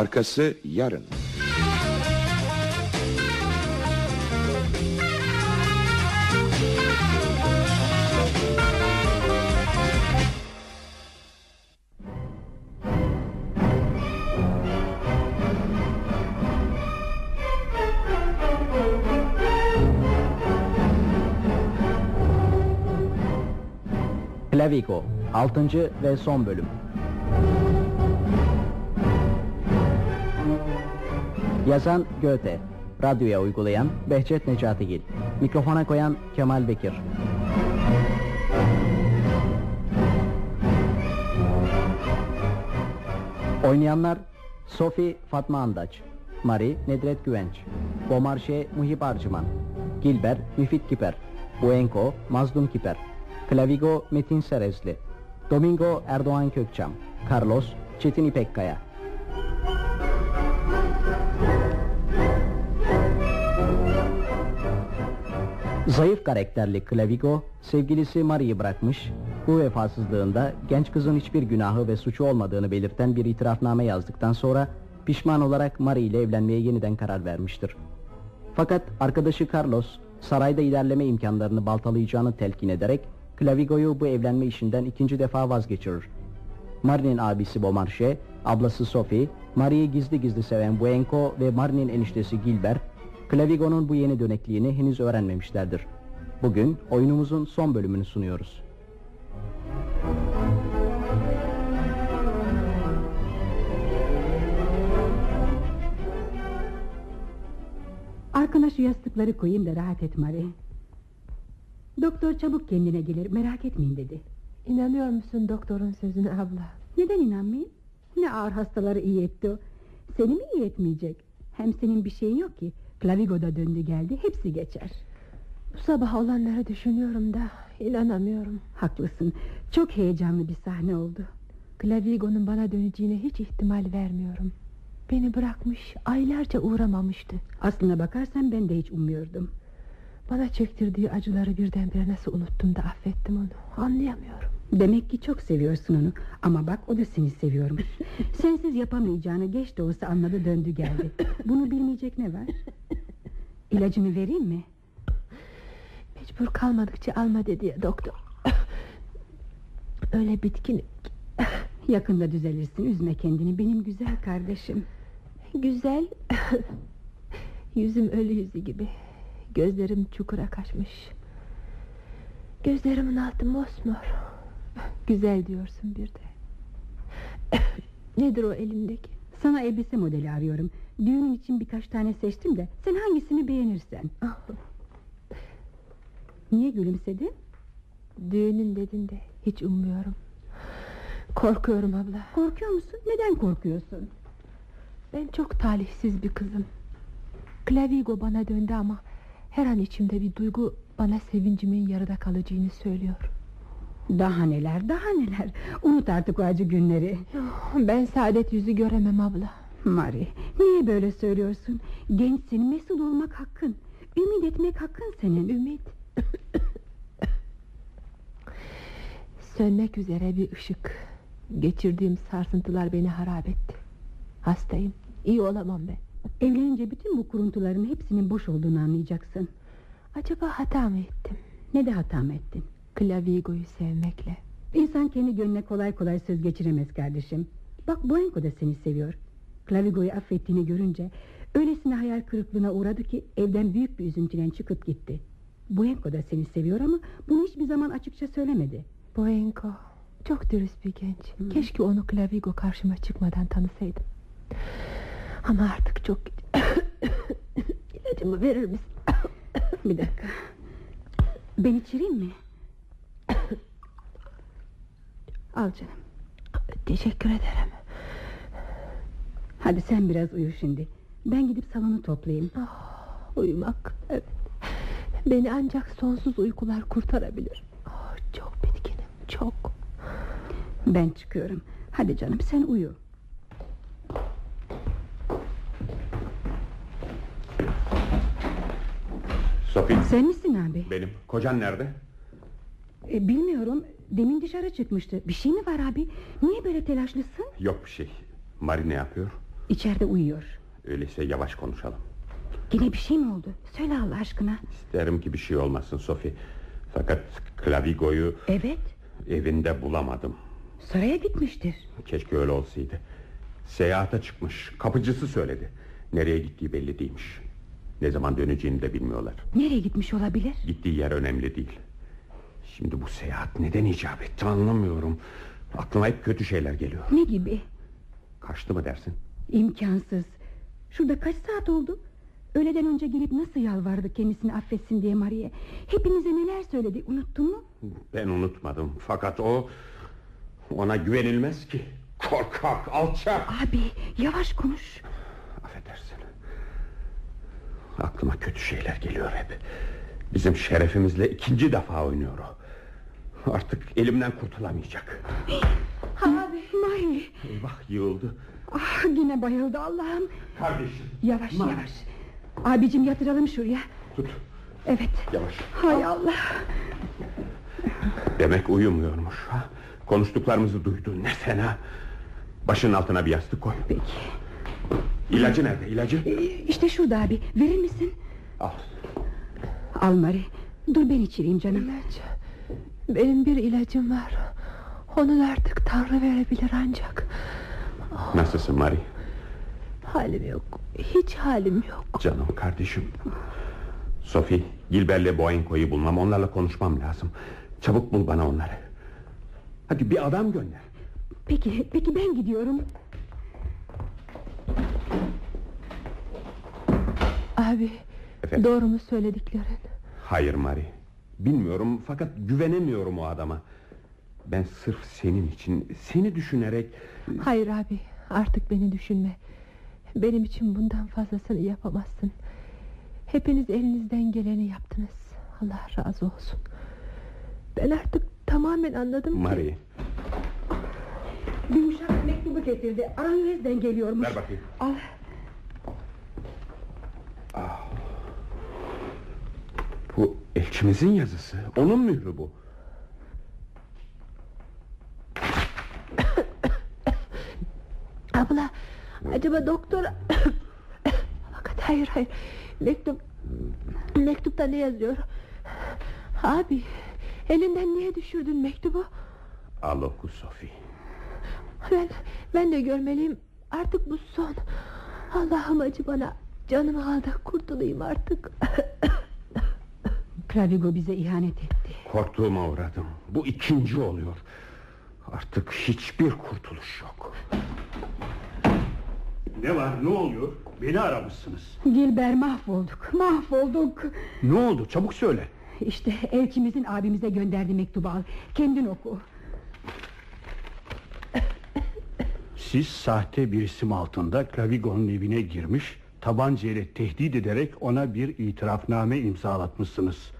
Arkası yarın. Clavigo 6. ve son bölüm Yazan Göte Radyoya uygulayan Behçet Necatigil Mikrofona koyan Kemal Bekir. Oynayanlar Sophie Fatma Andaç Mari Nedret Güvenç Bomarşe Muhip Arcıman Gilber Müfit Kiper Buenko Mazlum Kiper Clavigo Metin Serezli Domingo Erdoğan Kökçam Carlos Çetin İpekkaya Zayıf karakterli Clavigo sevgilisi Mari'yi bırakmış bu vefasızlığında genç kızın hiçbir günahı ve suçu olmadığını belirten bir itirafname yazdıktan sonra pişman olarak Mari ile evlenmeye yeniden karar vermiştir. Fakat arkadaşı Carlos sarayda ilerleme imkanlarını baltalayacağını telkin ederek Clavigo'yu bu evlenme işinden ikinci defa vazgeçirir. Mari'nin abisi Beaumarchais, ablası Sophie, Mari'yi gizli gizli seven Buenco ve Mari'nin eniştesi Gilbert, Clavigo'nun bu yeni dönekliğini henüz öğrenmemişlerdir. Bugün oyunumuzun son bölümünü sunuyoruz. Arkana şu yastıkları koyayım da rahat et Mari. Doktor çabuk kendine gelir merak etmeyin dedi. İnanıyor musun doktorun sözüne abla? Neden inanmayayım? Ne ağır hastaları iyi etti o. Seni mi iyi etmeyecek? Hem senin bir şeyin yok ki. Clavigo da döndü geldi hepsi geçer. Bu sabah olanları düşünüyorum da inanamıyorum. Haklısın. Çok heyecanlı bir sahne oldu. Clavigo'nun bana döneceğine hiç ihtimal vermiyorum. Beni bırakmış aylarca uğramamıştı. Aslına bakarsan ben de hiç ummuyordum. Bana çektirdiği acıları birdenbire nasıl unuttum da affettim onu anlayamıyorum. Demek ki çok seviyorsun onu. Ama bak o da seni seviyormuş. Sensiz yapamayacağını geç de olsa anladı döndü geldi. Bunu bilmeyecek ne var? İlacını vereyim mi? Mecbur kalmadıkça alma dedi ya doktor. Öyle bitkin Yakında düzelirsin üzme kendini. Benim güzel kardeşim. Güzel. Yüzüm ölü yüzü gibi. Gözlerim çukura kaçmış. Gözlerimin altı mosmor Güzel diyorsun bir de. Nedir o elindeki? Sana elbise modeli arıyorum. Düğünün için birkaç tane seçtim de Sen hangisini beğenirsen? Niye gülümsedin? Düğünün dedin de hiç ummuyorum. Korkuyorum abla. Korkuyor musun? Neden korkuyorsun? Ben çok talihsiz bir kızım. Clavigo bana döndü ama Her an içimde bir duygu Bana sevincimin yarıda kalacağını söylüyor daha neler daha neler. Unut artık o acı günleri. Ben saadet yüzü göremem abla. Mari niye böyle söylüyorsun? Gençsin mesut olmak hakkın. Ümit etmek hakkın senin Ümit. Sönmek üzere bir ışık. Geçirdiğim sarsıntılar beni harap etti. Hastayım iyi olamam ben. Evlenince bütün bu kuruntuların hepsinin boş olduğunu anlayacaksın. Acaba hata mı ettim? Ne de hata mı ettin Clavigo'yu sevmekle. İnsan kendi gönlüne kolay kolay söz geçiremez kardeşim. Bak Buenko da seni seviyor. Clavigo'yu affettiğini görünce Öylesine hayal kırıklığına uğradı ki Evden büyük bir üzüntüyle çıkıp gitti. Buenko da seni seviyor ama Bunu hiçbir zaman açıkça söylemedi. Buenko çok dürüst bir genç. Hmm. Keşke onu Clavigo karşıma çıkmadan tanısaydım. Ama artık çok İlacımı verir misin? bir dakika. Ben içireyim mi? Al canım. Teşekkür ederim. Hadi sen biraz uyu şimdi. Ben gidip salonu toplayayım. Oh, Uyumak evet. Beni ancak sonsuz uykular kurtarabilir. Oh, Çok bitkinim çok. Ben çıkıyorum. Hadi canım sen uyu. Sophie. Sen misin abi? Benim. Kocan nerede? E, Bilmiyorum Demin dışarı çıkmıştı Bir şey mi var abi Niye böyle telaşlısın Yok bir şey Mari ne yapıyor İçeride uyuyor. Öyleyse yavaş konuşalım. Yine bir şey mi oldu? Söyle Allah aşkına. İsterim ki bir şey olmasın Sophie. Fakat Clavigo'yu Evet. evinde bulamadım. Saraya gitmiştir. Keşke öyle olsaydı. Seyahate çıkmış. Kapıcısı söyledi. Nereye gittiği belli değilmiş. Ne zaman döneceğini de bilmiyorlar. Nereye gitmiş olabilir? Gittiği yer önemli değil. Şimdi bu seyahat neden icap etti anlamıyorum. Aklıma hep kötü şeyler geliyor. Ne gibi? Kaçtı mı dersin? İmkansız. Şurada kaç saat oldu? Öğleden önce gelip nasıl yalvardı kendisini affetsin diye Maria. Hepinize neler söyledi unuttun mu? Ben unutmadım. Fakat o... Ona güvenilmez ki. Korkak, alçak. Abi yavaş konuş. Affedersin. Aklıma kötü şeyler geliyor hep. Bizim şerefimizle ikinci defa oynuyor o. Artık elimden kurtulamayacak. Abi. Maria. Eyvah yığıldı. Ah yine bayıldı Allah'ım. Kardeşim. Yavaş yavaş. Abicim yatıralım şuraya. Tut. Evet. Yavaş. Hay Allah. Demek uyumuyormuş. Ha? Konuştuklarımızı duydu. Ne fena. Başının altına bir yastık koy. Peki. İlacı nerede? İlacı? İşte şurada abi. Verir misin? Al. Al Mari. Dur ben içireyim canım. İlaç. Benim bir ilacım var. Onun artık Tanrı verebilir ancak. Nasılsın Mari? Halim yok. Hiç halim yok. Canım kardeşim. Sophie, Gilbert'le Boenko'yu bulmam. Onlarla konuşmam lazım. Çabuk bul bana onları. Hadi bir adam gönder. Peki, peki ben gidiyorum. Abi Efendim? doğru mu söylediklerin? Hayır Mari. Bilmiyorum fakat güvenemiyorum o adama. Ben sırf senin için, seni düşünerek... Hayır abi artık beni düşünme. Benim için bundan fazlasını yapamazsın. Hepiniz elinizden geleni yaptınız. Allah razı olsun. Ben artık tamamen anladım ki... Mari, Bir uşak mektubu getirdi. Aranjuez'den geliyormuş. ver bakayım. Al. Bu elçimizin yazısı. Onun mührü bu. Abla acaba doktor... Fakat hayır hayır. Mektup... Mektupta ne yazıyor? Abi elinden niye düşürdün mektubu? Al oku Sophie. Ben, ben de görmeliyim. Artık bu son. Allah'ım acı bana. Canımı al da kurtulayım artık. Clavigo bize ihanet etti. Korktuğuma uğradım. Bu ikinci oluyor. Artık hiçbir kurtuluş yok. Ne var ne oluyor beni aramışsınız Gilbert mahvolduk. Mahvolduk. Ne oldu çabuk söyle İşte elçimizin abimize gönderdiği mektubu al. Kendin oku. Siz sahte bir isim altında Clavigo'nun evine girmiş Tabanca ile tehdit ederek ona bir itirafname imzalatmışsınız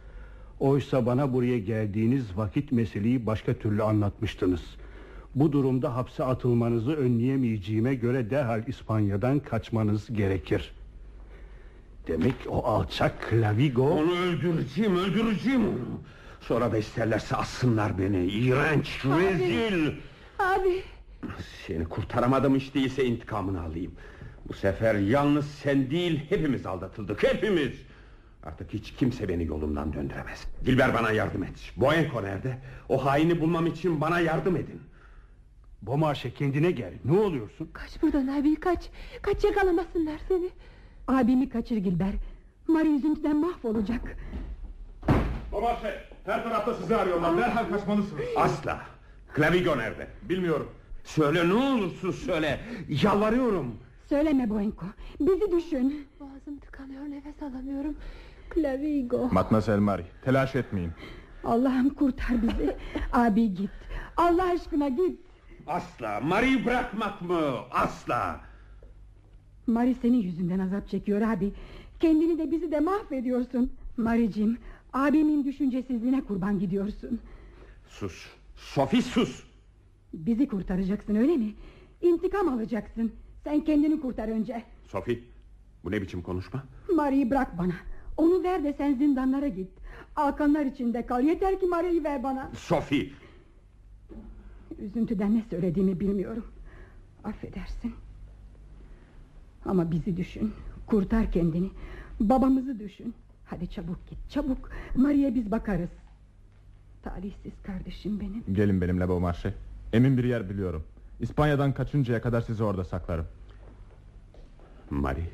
Oysa bana buraya geldiğiniz vakit meseleyi başka türlü anlatmıştınız Bu durumda hapse atılmanızı önleyemeyeceğime göre derhal İspanya'dan kaçmanız gerekir Demek o alçak Clavigo Onu öldüreceğim, öldüreceğim onu. Sonra da isterlerse assınlar beni. İğrenç, rezil. Abi Seni kurtaramadım hiç değilse intikamını alayım. Bu sefer yalnız sen değil hepimiz aldatıldık hepimiz. Artık hiç kimse beni yolumdan döndüremez. Dilber bana yardım et. Boyenko nerede? O haini bulmam için bana yardım edin. Bomarşe kendine gel ne oluyorsun kaç buradan abi kaç. Kaç yakalamasınlar seni. Abimi kaçır Gilbert. Marie yüzünden mahvolacak. Babaşe her tarafta sizi arıyorlar derhal kaçmalısınız Asla. Clavigo nerede? Bilmiyorum Söyle ne olursun söyle. Yalvarıyorum. Söyleme Boenko. Bizi düşün. Boğazım tıkanıyor nefes alamıyorum. Clavigo. Matmazel Mari telaş etmeyin Allah'ım kurtar bizi. Abi git. Allah aşkına git. Asla. Marie'yi bırakmak mı? Asla. Marie senin yüzünden azap çekiyor abi. Kendini de bizi de mahvediyorsun. Maricim, abimin düşüncesizliğine kurban gidiyorsun. Sus. Sophie sus. Bizi kurtaracaksın öyle mi? İntikam alacaksın. Sen kendini kurtar önce. Sophie bu ne biçim konuşma? Marie'yi bırak bana. Onu ver de sen zindanlara git. Alkanlar içinde kal. Yeter ki Marie'yi ver bana. Sophie Üzüntüden ne söylediğimi bilmiyorum. Affedersin. Ama bizi düşün. Kurtar kendini. Babamızı düşün. Hadi çabuk git çabuk. Maria'ya biz bakarız. Talihsiz kardeşim benim. Gelin benimle Beaumarchais. Emin bir yer biliyorum. İspanya'dan kaçıncaya kadar sizi orada saklarım. Mari.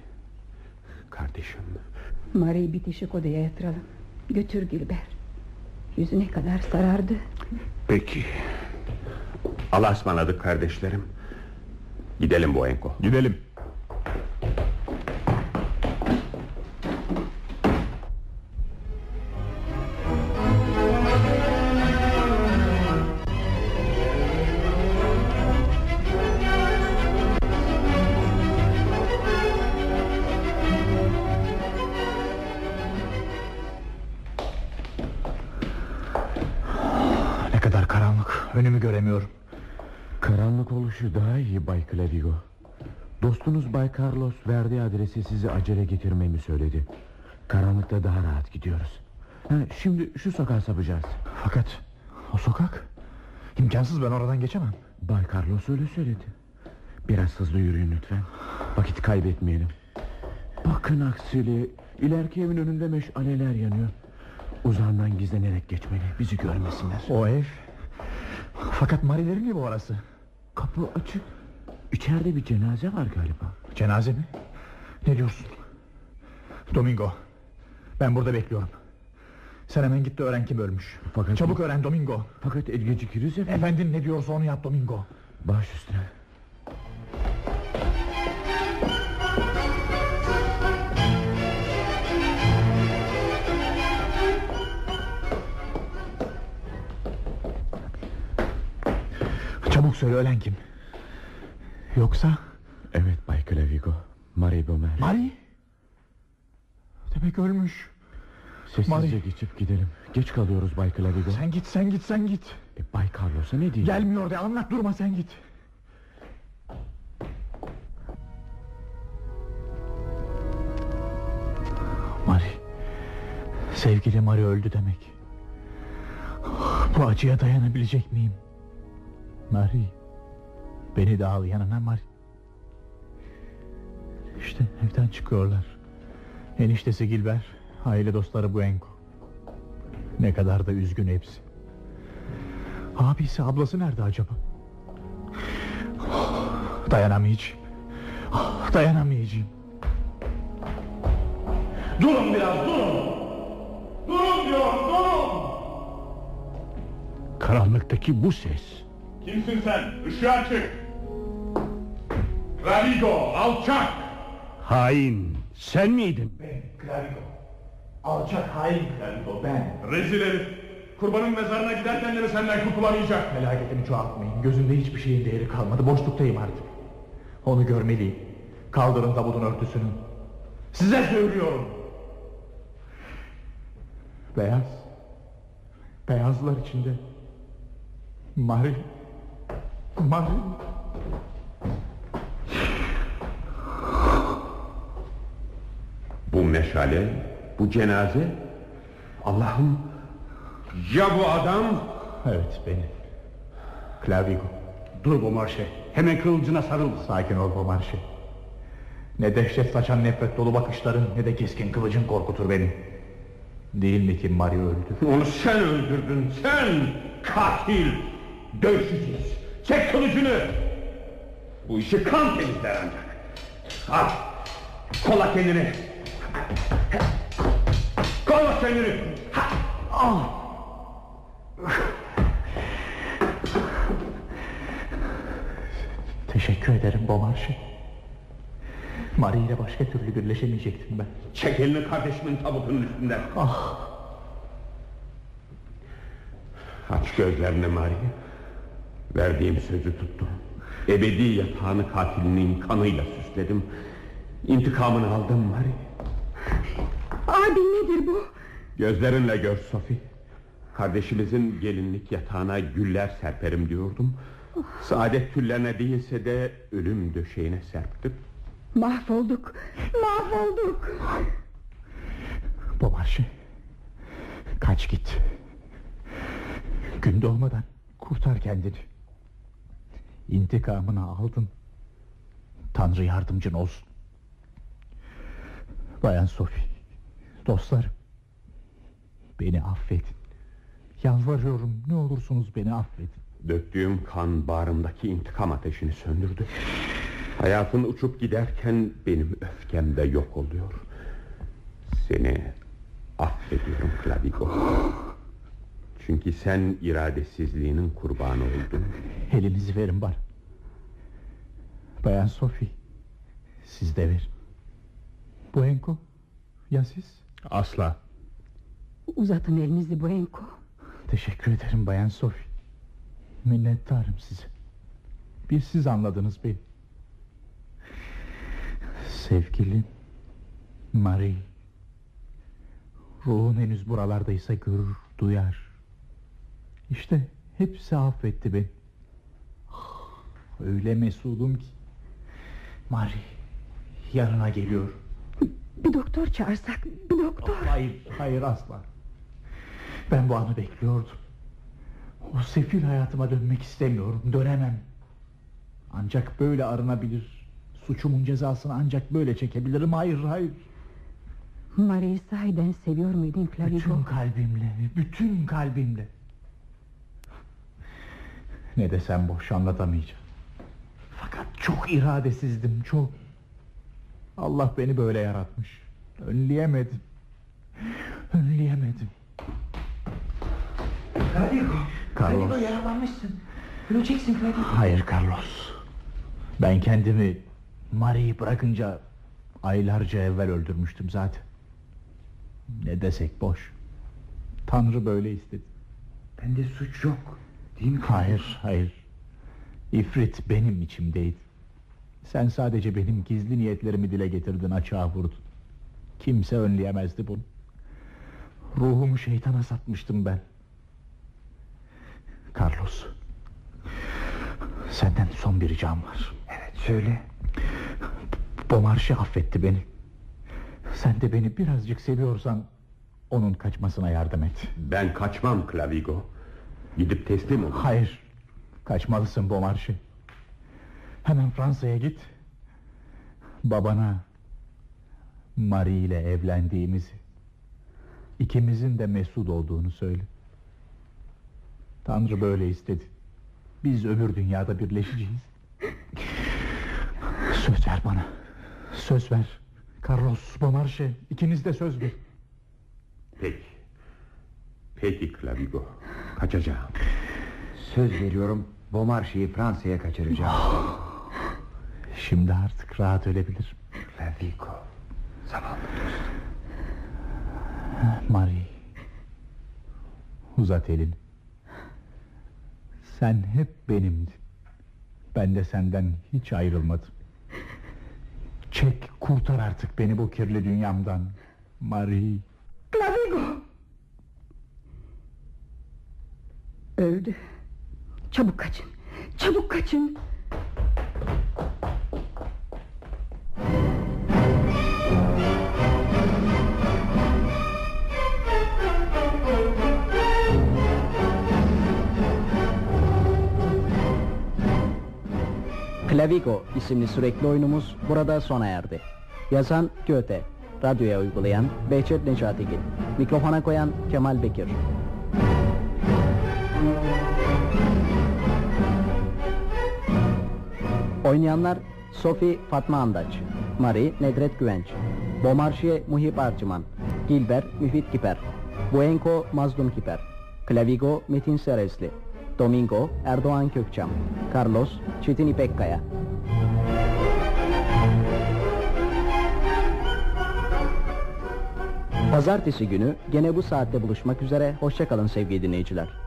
Kardeşim. Maria'yı bitişik odaya yatıralım. Götür Gilbert. Yüzü ne kadar sarardı. Peki. Allah'a ısmarladık kardeşlerim. Gidelim Boenko. Gidelim. Karanlık oluşu daha iyi Bay Clavigo. Dostunuz Bay Carlos verdiği adresi sizi acele getirmemi söyledi. Karanlıkta daha rahat gidiyoruz. Ha, şimdi şu sokağa sapacağız. Fakat o sokak imkansız ben oradan geçemem. Bay Carlos öyle söyledi. Biraz hızlı yürüyün lütfen. Vakit kaybetmeyelim. Bakın aksili ileriki evin önünde meşaleler yanıyor. Uzağından gizlenerek geçmeli bizi görmesinler. O ev. Fakat Marilerin gibi orası. Kapı açık. İçeride bir cenaze var galiba. Cenaze mi? Ne diyorsun? Domingo. Ben burada bekliyorum. Sen hemen git de öğren kim ölmüş. Fakat Çabuk öğren Domingo. Fakat el gecikiriz efendim. Efendin ne diyorsa onu yap Domingo. Baş üstüne. Çabuk söyle ölen kim? Yoksa Evet Bay Clavigo. Marie Bomer. Mari? Demek ölmüş. Sessizce Marie. geçip gidelim. Geç kalıyoruz Bay Clavigo. Sen git sen git sen git. E, Bay Carlos'a ne diyeyim? Gelmiyor de anlat durma sen git. Mari. Sevgili Mari öldü demek. Bu acıya dayanabilecek miyim? Mari. Beni de al yanına Mari. İşte evden çıkıyorlar. Eniştesi Gilber, aile dostları Buenko. Ne kadar da üzgün hepsi. Abisi ablası nerede acaba? Dayanamayacağım. Dayanamayacağım. Durun biraz durun. Durun diyorum durun. Karanlıktaki bu ses. Kimsin sen? Işığa çık. Clavigo alçak. Hain. Sen miydin? Ben Clavigo. Alçak hain Clavigo ben. Rezil herif. Kurbanın mezarına giderken de mi senden kurtulamayacak? Felaketimi çoğaltmayın. Gözümde hiçbir şeyin değeri kalmadı. Boşluktayım artık. Onu görmeliyim. Kaldırın tabutun örtüsünü. Size söylüyorum. Beyaz. Beyazlar içinde. Mari. Mari. Bu meşale, bu cenaze. Allah'ım. Ya bu adam? Evet benim. Clavigo. Dur Beaumarchais. Hemen kılıcına sarıl. Sakin ol Bomarşe. Ne dehşet saçan nefret dolu bakışların ne de keskin kılıcın korkutur beni. Değil mi ki Mario öldü? Onu sen öldürdün, sen! Katil! Dövüşeceğiz! Çek kılıcını! Bu işi kan temizler ancak. Al! Kola kendini! Kola kendini! Ha! Teşekkür ederim Bomarşe. Marie ile başka türlü birleşemeyecektim ben. Çek elini kardeşimin tabutunun üstünden. Ah, Aç gözlerini Marie. Verdiğim sözü tuttum. Ebedi yatağını katilinin kanıyla süsledim. İntikamını aldım Marie. Abi nedir bu? Gözlerinle gör Sophie. Kardeşimizin gelinlik yatağına güller serperim diyordum. Saadet tüllerine değilse de ölüm döşeğine serptim. Mahvolduk. Mahvolduk. Bomarşe. Kaç git. Gün doğmadan kurtar kendini. İntikamını aldın. Tanrı yardımcın olsun. Bayan Sophie Dostlarım Beni affedin Yalvarıyorum ne olursunuz beni affedin Döktüğüm kan bağrımdaki intikam ateşini söndürdü. Hayatın uçup giderken benim öfkem de yok oluyor. Seni affediyorum Clavigo. Çünkü sen iradesizliğinin kurbanı oldun. Elinizi verin bana. Bayan Sophie Siz de verin. Buenko Ya siz? Asla. Uzatın elinizi Buenko. Teşekkür ederim Bayan Sophie. Minnettarım size. Bir siz anladınız beni. Sevgilim Marie Ruhun henüz buralardaysa görür, duyar İşte hepsi affetti beni. Öyle mesudum ki. Marie Yarına geliyor Bir doktor çağırsak bir doktor. Hayır, hayır asla. Ben bu anı bekliyordum. O sefil hayatıma dönmek istemiyorum Dönemem. Ancak böyle arınabilir Suçumun cezasını ancak böyle çekebilirim. Hayır, hayır. Marie'yi sahiden seviyor muydun Clavigo? Bütün kalbimle, bütün kalbimle Ne desem boş anlatamayacağım Fakat çok iradesizdim, çok Allah beni böyle yaratmış Önleyemedim Önleyemedim Clavigo. Carlos. Clavigo yaralanmışsın. Öleceksin Clavigo. Hayır Carlos Ben kendimi Marie'yi bırakınca Aylarca evvel öldürmüştüm zaten Ne desek boş Tanrı böyle istedi Bende suç yok. Değil mi? Hayır. Hayır İfrit benim içimdeydi. Sen sadece benim gizli niyetlerimi dile getirdin açığa vurdun. Kimse önleyemezdi bunu. Ruhumu şeytana satmıştım ben. Carlos Senden son bir ricam var. Evet söyle. Bomarşi affetti beni. Sen de beni birazcık seviyorsan Onun kaçmasına yardım et. Ben kaçmam Clavigo. Gidip teslim ol. Hayır. Kaçmalısın Bomarşi Hemen Fransa'ya git. Babana Marie ile evlendiğimizi ikimizin de mesut olduğunu söyle. Tanrı böyle istedi. Biz öbür dünyada birleşeceğiz. Söz ver bana. Söz ver. Carlos Bomarşe ikiniz de söz ver Peki. Peki Clavigo. Kaçacağım. Söz veriyorum. Bomarşe'yi Fransa'ya kaçıracağım. Şimdi artık rahat ölebilirim Clavigo. Zavallı dost. Marie Uzat elini Sen hep benimdin Ben de senden hiç ayrılmadım Çek kurtar artık beni bu kirli dünyamdan Marie Clavigo. Öldü. Çabuk kaçın. Çabuk kaçın. Clavigo isimli sürekli oyunumuz burada sona erdi. Yazan Göte, radyoya uygulayan Behçet Necatigil, mikrofona koyan Kemal Bekir. Oynayanlar Sophie Fatma Andaç, Marie Nedret Güvenç, Bomarşiye Muhip Arçıman, Gilber Müfit Kiper, Buenko Mazlum Kiper, Clavigo Metin Seresli, Domingo Erdoğan Kökçam, Carlos Çetin İpekkaya. Pazartesi günü gene bu saatte buluşmak üzere. Hoşçakalın sevgili dinleyiciler.